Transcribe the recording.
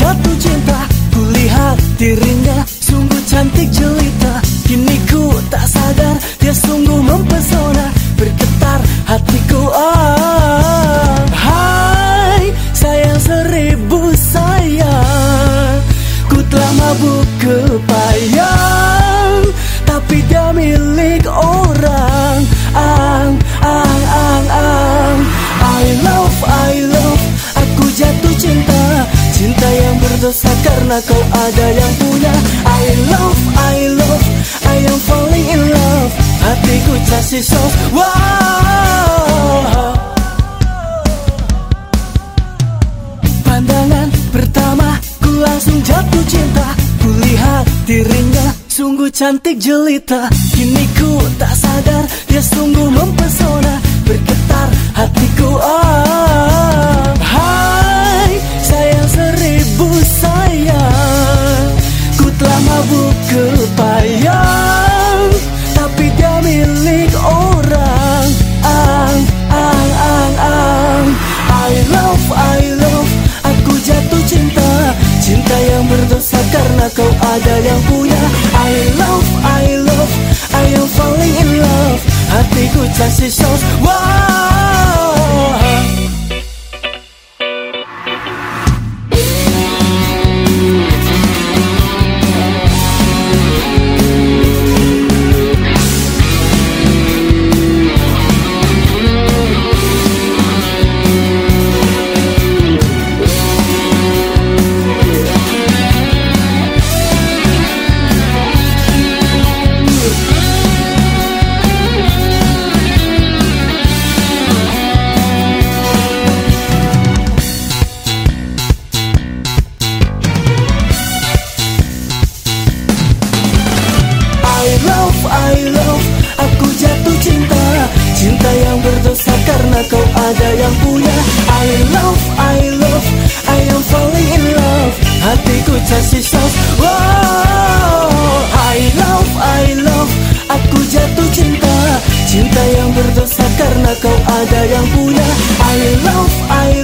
jatuh cinta Kulihat diri karena kau ada yang punya. I love, I love, I am falling in love. Hatiku kasih sos, wow. Pandangan pertama ku langsung jatuh cinta. Kulihat dirinya sungguh cantik jelita. Kini ku tak sadar dia sungguh mempesona. Bergetar hatiku oh. Kepayang Tapi dia milik orang. Ang, ang, ang, ang. I love, I love Aku jatuh cinta. Cinta yang berdosa karena kau ada yang punya. I love, I love I am falling in love. Hatiku kasih sos Wow Aku jatuh cinta Cinta yang berdosa karena kau ada yang punya. I love, I love I am falling in love. Hatiku kasih sos Wow I love, I love. Aku jatuh cinta Cinta yang berdosa karena kau ada yang punya. I love, I love